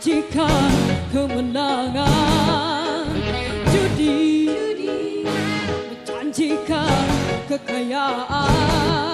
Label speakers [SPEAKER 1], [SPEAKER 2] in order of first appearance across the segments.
[SPEAKER 1] jika kemenangan. Judi, judi menjanjikan kekayaan.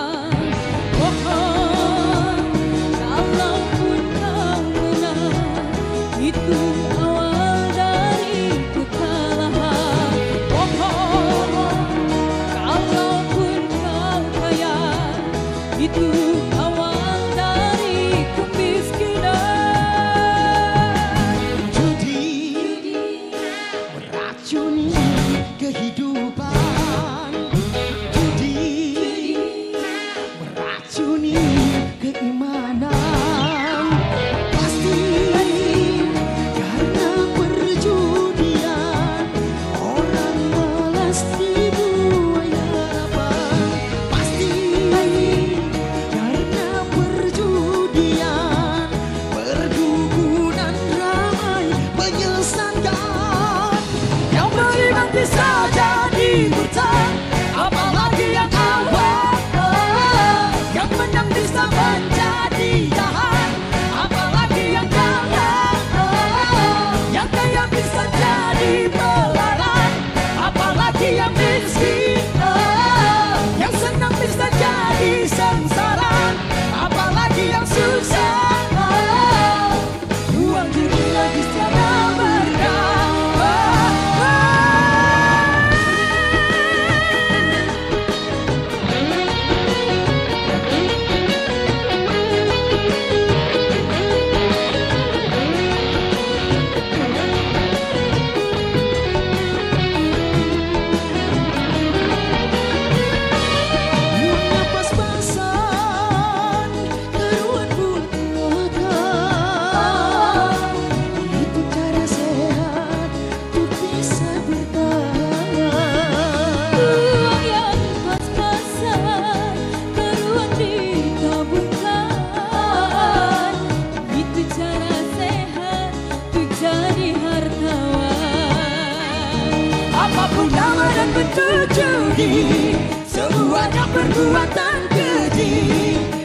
[SPEAKER 1] berbentuk
[SPEAKER 2] judi Semuanya perbuatan keji.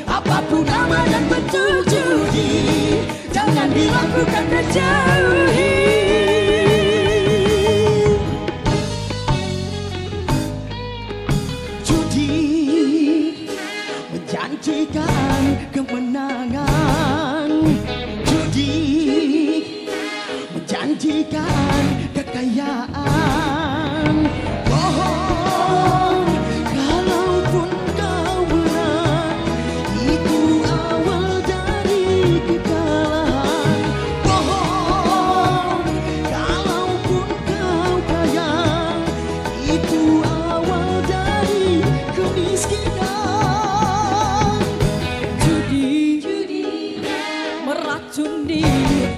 [SPEAKER 2] Apapun nama dan bentuk judi Jangan dilakukan dan jauhi Judi Menjanjikan kemenangan. Judi Menjanjikan kekayaan.
[SPEAKER 1] Cundi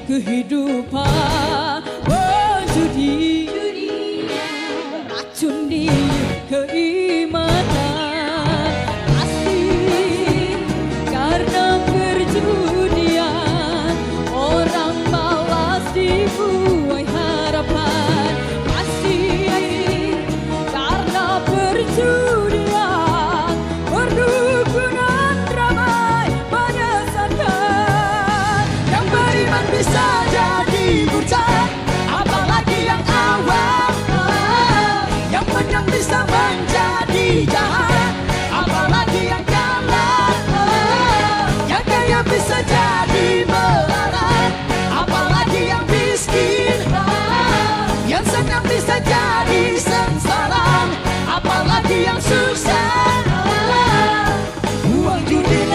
[SPEAKER 1] kehidupan. Oh judi.
[SPEAKER 3] Racun di keimanan.